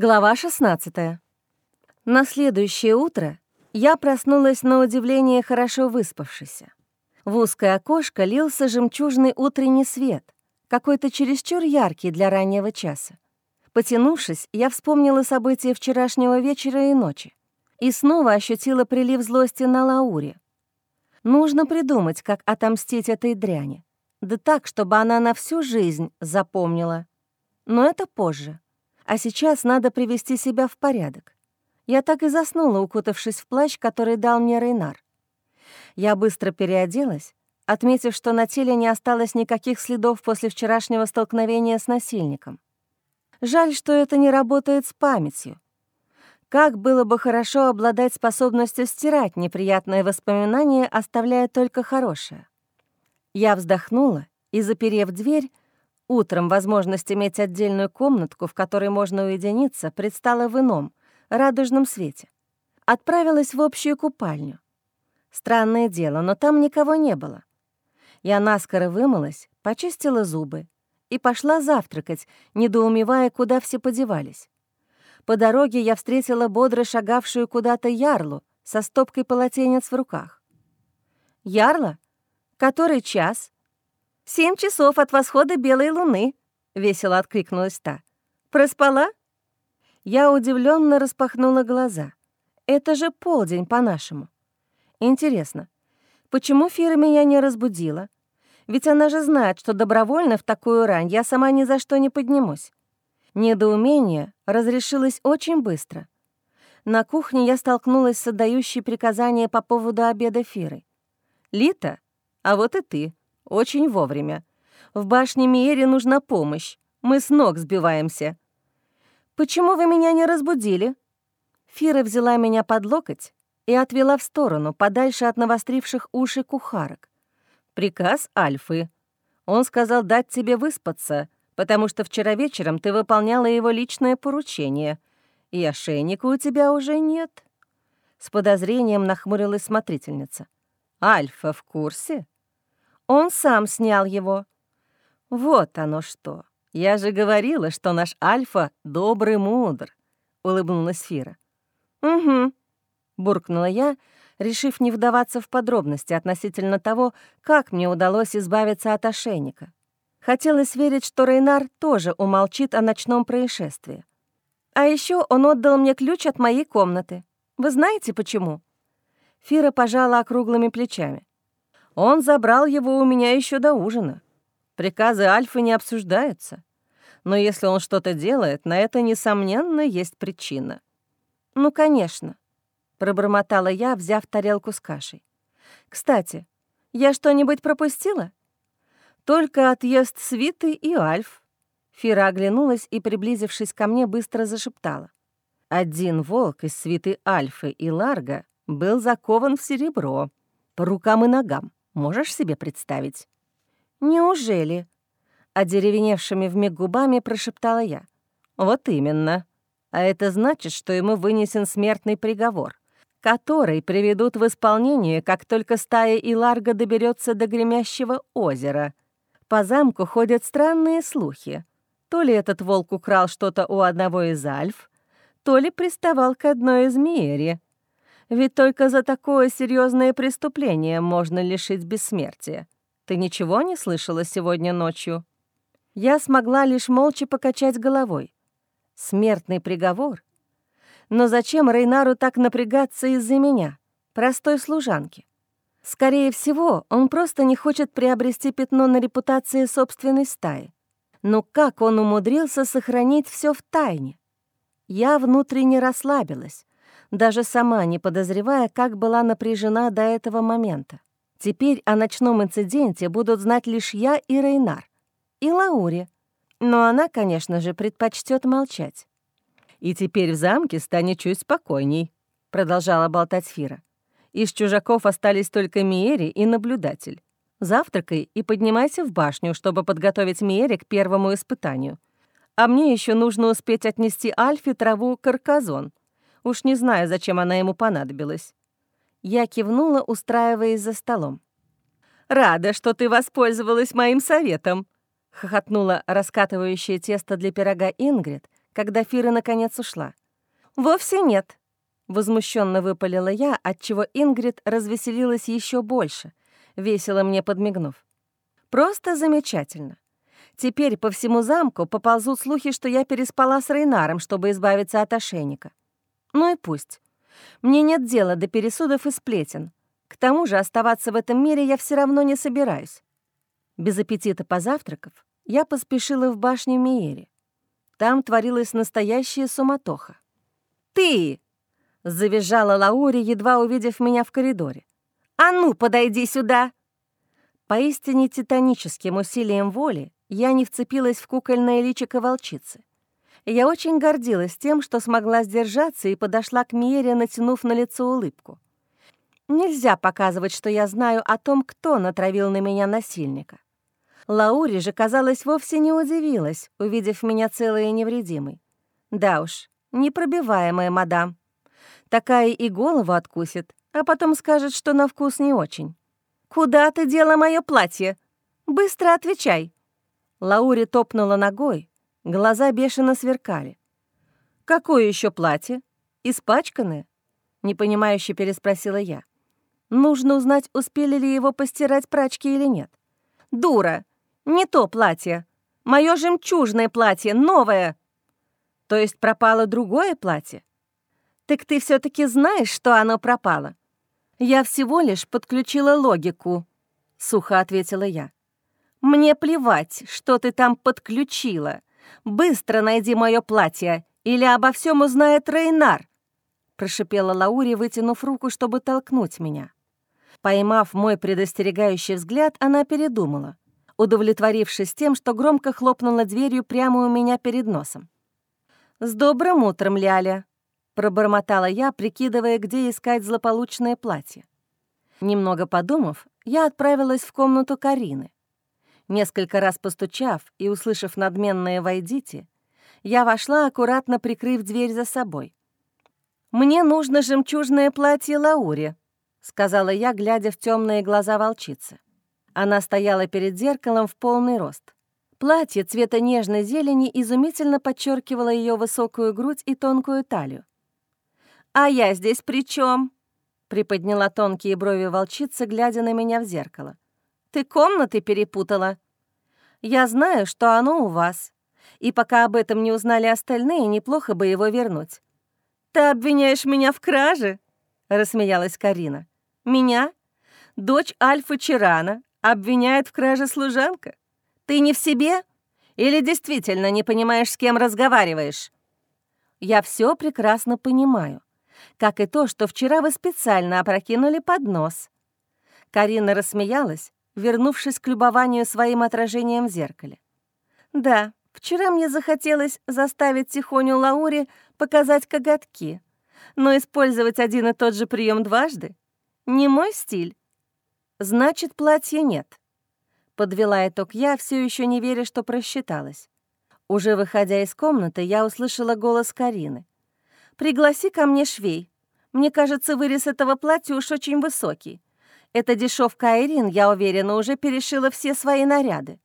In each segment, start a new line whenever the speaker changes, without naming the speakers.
Глава 16. На следующее утро я проснулась на удивление хорошо выспавшейся. В узкое окошко лился жемчужный утренний свет, какой-то чересчур яркий для раннего часа. Потянувшись, я вспомнила события вчерашнего вечера и ночи и снова ощутила прилив злости на Лауре. Нужно придумать, как отомстить этой дряни. Да так, чтобы она на всю жизнь запомнила. Но это позже. А сейчас надо привести себя в порядок. Я так и заснула, укутавшись в плащ, который дал мне Рейнар. Я быстро переоделась, отметив, что на теле не осталось никаких следов после вчерашнего столкновения с насильником. Жаль, что это не работает с памятью. Как было бы хорошо обладать способностью стирать неприятные воспоминания, оставляя только хорошее. Я вздохнула и, заперев дверь, Утром возможность иметь отдельную комнатку, в которой можно уединиться, предстала в ином, радужном свете. Отправилась в общую купальню. Странное дело, но там никого не было. Я наскоро вымылась, почистила зубы и пошла завтракать, недоумевая, куда все подевались. По дороге я встретила бодро шагавшую куда-то Ярлу со стопкой полотенец в руках. «Ярла? Который час?» «Семь часов от восхода белой луны», — весело откликнулась та. «Проспала?» Я удивленно распахнула глаза. «Это же полдень по-нашему. Интересно, почему Фира меня не разбудила? Ведь она же знает, что добровольно в такую рань я сама ни за что не поднимусь». Недоумение разрешилось очень быстро. На кухне я столкнулась с отдающей приказания по поводу обеда Фиры. «Лита, а вот и ты», очень вовремя. В башне Миери нужна помощь. Мы с ног сбиваемся. Почему вы меня не разбудили? Фира взяла меня под локоть и отвела в сторону, подальше от навостривших уши кухарок. Приказ Альфы. Он сказал дать тебе выспаться, потому что вчера вечером ты выполняла его личное поручение, и ошейника у тебя уже нет. С подозрением нахмурилась смотрительница. «Альфа в курсе?» Он сам снял его. Вот оно что. Я же говорила, что наш Альфа добрый мудр, улыбнулась Фира. Угу, буркнула я, решив не вдаваться в подробности относительно того, как мне удалось избавиться от ошейника. Хотелось верить, что Рейнар тоже умолчит о ночном происшествии. А еще он отдал мне ключ от моей комнаты. Вы знаете, почему?» Фира пожала округлыми плечами. Он забрал его у меня еще до ужина. Приказы Альфы не обсуждаются. Но если он что-то делает, на это, несомненно, есть причина. «Ну, конечно», — пробормотала я, взяв тарелку с кашей. «Кстати, я что-нибудь пропустила?» «Только отъезд Свиты и Альф». Фира оглянулась и, приблизившись ко мне, быстро зашептала. Один волк из свиты Альфы и Ларга был закован в серебро, по рукам и ногам. Можешь себе представить?» «Неужели?» — одеревеневшими вмиг губами прошептала я. «Вот именно. А это значит, что ему вынесен смертный приговор, который приведут в исполнение, как только стая Иларга доберется до гремящего озера. По замку ходят странные слухи. То ли этот волк украл что-то у одного из альф, то ли приставал к одной из Миери. Ведь только за такое серьезное преступление можно лишить бессмертия. Ты ничего не слышала сегодня ночью?» Я смогла лишь молча покачать головой. Смертный приговор? Но зачем Рейнару так напрягаться из-за меня, простой служанки? Скорее всего, он просто не хочет приобрести пятно на репутации собственной стаи. Но как он умудрился сохранить все в тайне? Я внутренне расслабилась, даже сама не подозревая, как была напряжена до этого момента. Теперь о ночном инциденте будут знать лишь я и Рейнар, и Лауре. Но она, конечно же, предпочтет молчать. «И теперь в замке станет чуть спокойней», — продолжала болтать Фира. «Из чужаков остались только Миери и наблюдатель. Завтракай и поднимайся в башню, чтобы подготовить Миери к первому испытанию. А мне еще нужно успеть отнести Альфе траву карказон. Уж не знаю, зачем она ему понадобилась. Я кивнула, устраиваясь за столом. «Рада, что ты воспользовалась моим советом», — хохотнула раскатывающее тесто для пирога Ингрид, когда Фира наконец ушла. «Вовсе нет», — возмущенно выпалила я, отчего Ингрид развеселилась еще больше, весело мне подмигнув. «Просто замечательно. Теперь по всему замку поползут слухи, что я переспала с Рейнаром, чтобы избавиться от ошейника. Ну и пусть. Мне нет дела до пересудов и сплетен. К тому же оставаться в этом мире я все равно не собираюсь. Без аппетита позавтракав, я поспешила в башню Миери. Там творилась настоящая суматоха. «Ты!» — завизжала Лаури, едва увидев меня в коридоре. «А ну, подойди сюда!» Поистине титаническим усилием воли я не вцепилась в кукольное личико волчицы. Я очень гордилась тем, что смогла сдержаться и подошла к Миере, натянув на лицо улыбку. Нельзя показывать, что я знаю о том, кто натравил на меня насильника. Лаури же, казалось, вовсе не удивилась, увидев меня целой и невредимой. Да уж, непробиваемая мадам. Такая и голову откусит, а потом скажет, что на вкус не очень. «Куда ты дела мое платье? Быстро отвечай!» Лаури топнула ногой, глаза бешено сверкали. «Какое еще платье? Испачканное?» — непонимающе переспросила я. «Нужно узнать, успели ли его постирать прачки или нет». «Дура! Не то платье! Мое жемчужное платье, новое!» «То есть пропало другое платье?» «Так ты все таки знаешь, что оно пропало?» «Я всего лишь подключила логику», — сухо ответила я. «Мне плевать, что ты там подключила. Быстро найди мое платье, или обо всем узнает Рейнар!» Прошипела Лаури, вытянув руку, чтобы толкнуть меня. Поймав мой предостерегающий взгляд, она передумала, удовлетворившись тем, что громко хлопнула дверью прямо у меня перед носом. «С добрым утром, Ляля!» — пробормотала я, прикидывая, где искать злополучное платье. Немного подумав, я отправилась в комнату Карины. Несколько раз постучав и услышав надменное «войдите», я вошла, аккуратно прикрыв дверь за собой. «Мне нужно жемчужное платье Лаури», — сказала я, глядя в темные глаза волчицы. Она стояла перед зеркалом в полный рост. Платье цвета нежной зелени изумительно подчеркивало ее высокую грудь и тонкую талию. «А я здесь при чем? приподняла тонкие брови волчицы, глядя на меня в зеркало. Ты комнаты перепутала. Я знаю, что оно у вас. И пока об этом не узнали остальные, неплохо бы его вернуть. Ты обвиняешь меня в краже? Рассмеялась Карина. Меня? Дочь Альфа Чирана обвиняет в краже служанка? Ты не в себе? Или действительно не понимаешь, с кем разговариваешь? Я все прекрасно понимаю. Как и то, что вчера вы специально опрокинули поднос. Карина рассмеялась, вернувшись к любованию своим отражением в зеркале. «Да, вчера мне захотелось заставить Тихоню Лаури показать коготки, но использовать один и тот же прием дважды — не мой стиль. Значит, платья нет». Подвела итог я, все еще не веря, что просчиталась. Уже выходя из комнаты, я услышала голос Карины. «Пригласи ко мне швей. Мне кажется, вырез этого платья уж очень высокий. Эта дешевка Айрин, я уверена, уже перешила все свои наряды.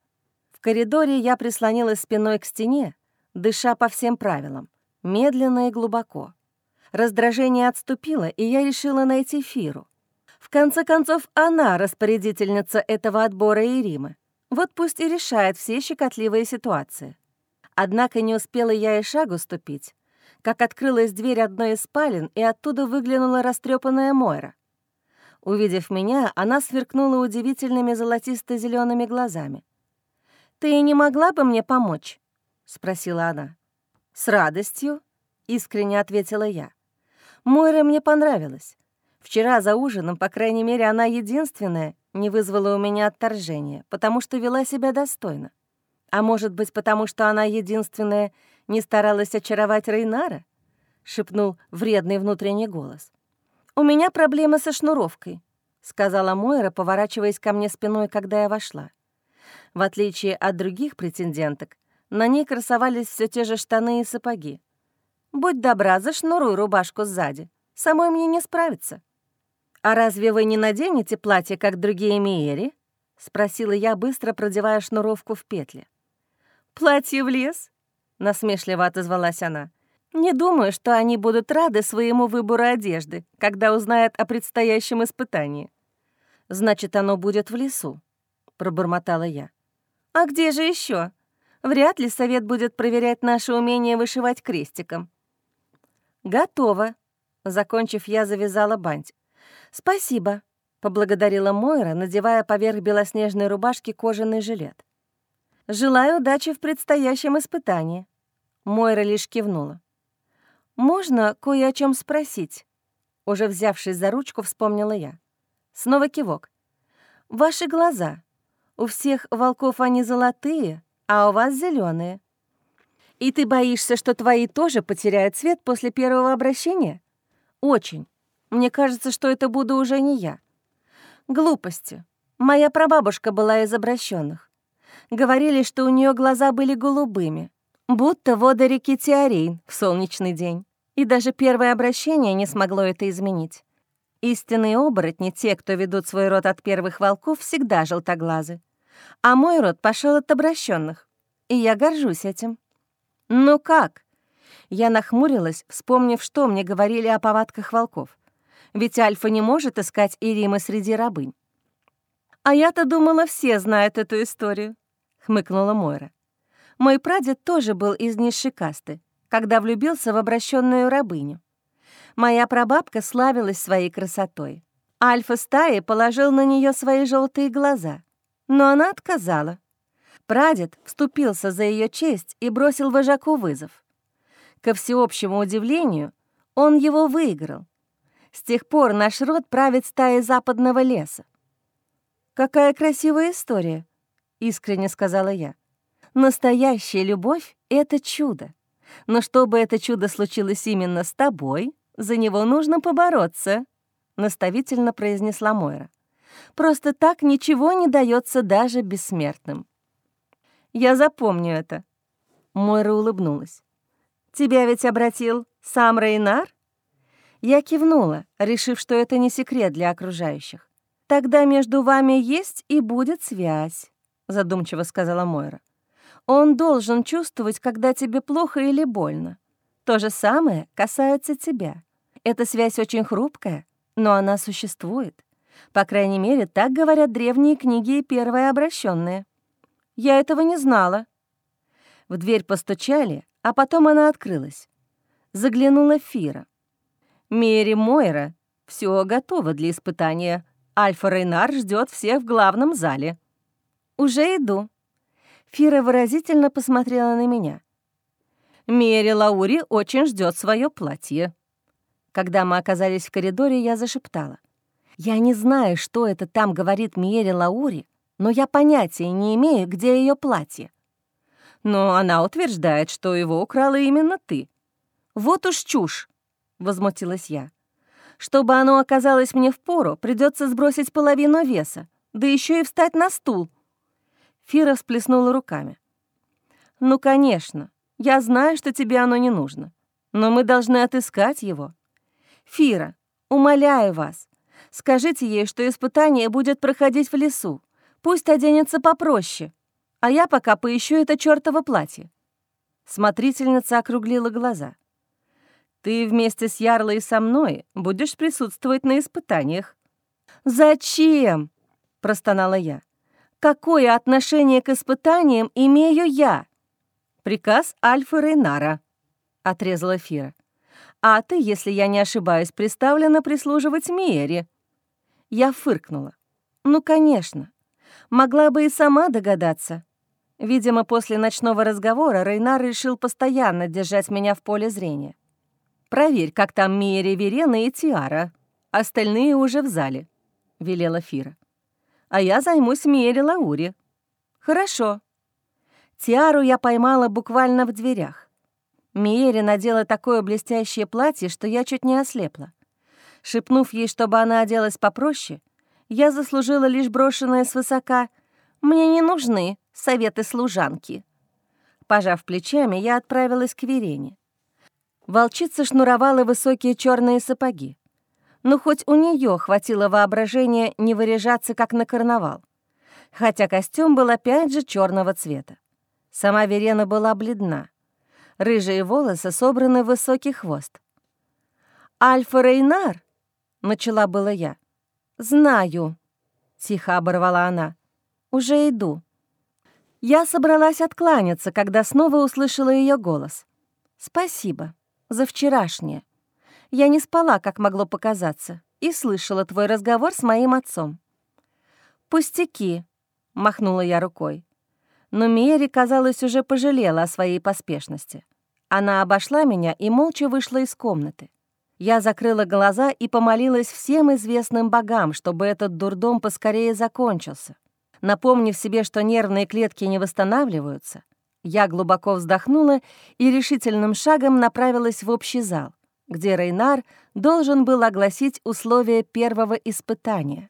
В коридоре я прислонилась спиной к стене, дыша по всем правилам, медленно и глубоко. Раздражение отступило, и я решила найти Фиру. В конце концов, она распорядительница этого отбора Иримы. Вот пусть и решает все щекотливые ситуации. Однако не успела я и шагу ступить, как открылась дверь одной из спален, и оттуда выглянула растрепанная Мойра. Увидев меня, она сверкнула удивительными золотисто зелеными глазами. «Ты не могла бы мне помочь?» — спросила она. «С радостью», — искренне ответила я. «Мойра мне понравилась. Вчера за ужином, по крайней мере, она единственная не вызвала у меня отторжения, потому что вела себя достойно. А может быть, потому что она единственная не старалась очаровать Рейнара?» — шепнул вредный внутренний голос. «У меня проблемы со шнуровкой», — сказала Мойра, поворачиваясь ко мне спиной, когда я вошла. В отличие от других претенденток, на ней красовались все те же штаны и сапоги. «Будь добра, зашнуруй рубашку сзади. Самой мне не справиться». «А разве вы не наденете платье, как другие Миери?» — спросила я, быстро продевая шнуровку в петли. «Платье в лес?» — насмешливо отозвалась она. «Не думаю, что они будут рады своему выбору одежды, когда узнают о предстоящем испытании». «Значит, оно будет в лесу», — пробормотала я. «А где же еще? Вряд ли совет будет проверять наше умение вышивать крестиком». «Готово», — закончив, я завязала бантик. «Спасибо», — поблагодарила Мойра, надевая поверх белоснежной рубашки кожаный жилет. «Желаю удачи в предстоящем испытании». Мойра лишь кивнула. «Можно кое о чем спросить?» Уже взявшись за ручку, вспомнила я. Снова кивок. «Ваши глаза. У всех волков они золотые, а у вас зеленые. И ты боишься, что твои тоже потеряют цвет после первого обращения? Очень. Мне кажется, что это буду уже не я. Глупости. Моя прабабушка была из обращенных. Говорили, что у нее глаза были голубыми, будто вода реки Теорейн в солнечный день. И даже первое обращение не смогло это изменить. Истинные оборотни, те, кто ведут свой род от первых волков, всегда желтоглазы. А мой род пошел от обращенных, и я горжусь этим. Ну как? Я нахмурилась, вспомнив, что мне говорили о повадках волков ведь Альфа не может искать Иримы среди рабынь. «А я-то думала, все знают эту историю», — хмыкнула Мойра. «Мой прадед тоже был из низшей касты, когда влюбился в обращенную рабыню. Моя прабабка славилась своей красотой. Альфа стаи положил на нее свои желтые глаза, но она отказала. Прадед вступился за ее честь и бросил вожаку вызов. Ко всеобщему удивлению, он его выиграл, с тех пор наш род правит стаей западного леса. «Какая красивая история», — искренне сказала я. «Настоящая любовь — это чудо. Но чтобы это чудо случилось именно с тобой, за него нужно побороться», — наставительно произнесла Мойра. «Просто так ничего не дается даже бессмертным». «Я запомню это», — Мойра улыбнулась. «Тебя ведь обратил сам Рейнар?» Я кивнула, решив, что это не секрет для окружающих. «Тогда между вами есть и будет связь», — задумчиво сказала Мойра. «Он должен чувствовать, когда тебе плохо или больно. То же самое касается тебя. Эта связь очень хрупкая, но она существует. По крайней мере, так говорят древние книги и первые обращенные. Я этого не знала». В дверь постучали, а потом она открылась. Заглянула Фира. Мери Мойра, все готово для испытания. Альфа Рейнар ждет всех в главном зале. Уже иду. Фира выразительно посмотрела на меня. Мери Лаури очень ждет свое платье. Когда мы оказались в коридоре, я зашептала. Я не знаю, что это там говорит Мери Лаури, но я понятия не имею, где ее платье. Но она утверждает, что его украла именно ты. Вот уж чушь. — возмутилась я. «Чтобы оно оказалось мне в пору, придется сбросить половину веса, да еще и встать на стул». Фира всплеснула руками. «Ну, конечно, я знаю, что тебе оно не нужно, но мы должны отыскать его. Фира, умоляю вас, скажите ей, что испытание будет проходить в лесу. Пусть оденется попроще, а я пока поищу это чёртово платье». Смотрительница округлила глаза. Ты вместе с Ярлой и со мной будешь присутствовать на испытаниях». «Зачем?» — простонала я. «Какое отношение к испытаниям имею я?» «Приказ Альфа Рейнара», — отрезала Фира. «А ты, если я не ошибаюсь, приставлена прислуживать Миере». Я фыркнула. «Ну, конечно. Могла бы и сама догадаться». Видимо, после ночного разговора Рейнар решил постоянно держать меня в поле зрения. Проверь, как там Мия Верена и Тиара. Остальные уже в зале», — велела Фира. «А я займусь Миере Лаури». «Хорошо». Тиару я поймала буквально в дверях. Миере надела такое блестящее платье, что я чуть не ослепла. Шепнув ей, чтобы она оделась попроще, я заслужила лишь брошенное свысока «Мне не нужны советы служанки». Пожав плечами, я отправилась к Верене. Волчица шнуровала высокие черные сапоги. Но хоть у нее хватило воображения не выряжаться, как на карнавал. Хотя костюм был опять же черного цвета. Сама Верена была бледна. Рыжие волосы собраны в высокий хвост. «Альфа Рейнар?» — начала было я. «Знаю», — тихо оборвала она. «Уже иду». Я собралась откланяться, когда снова услышала ее голос. «Спасибо за вчерашнее. Я не спала, как могло показаться, и слышала твой разговор с моим отцом». «Пустяки», — махнула я рукой. Но Мери, казалось, уже пожалела о своей поспешности. Она обошла меня и молча вышла из комнаты. Я закрыла глаза и помолилась всем известным богам, чтобы этот дурдом поскорее закончился. Напомнив себе, что нервные клетки не восстанавливаются, я глубоко вздохнула и решительным шагом направилась в общий зал, где Рейнар должен был огласить условия первого испытания.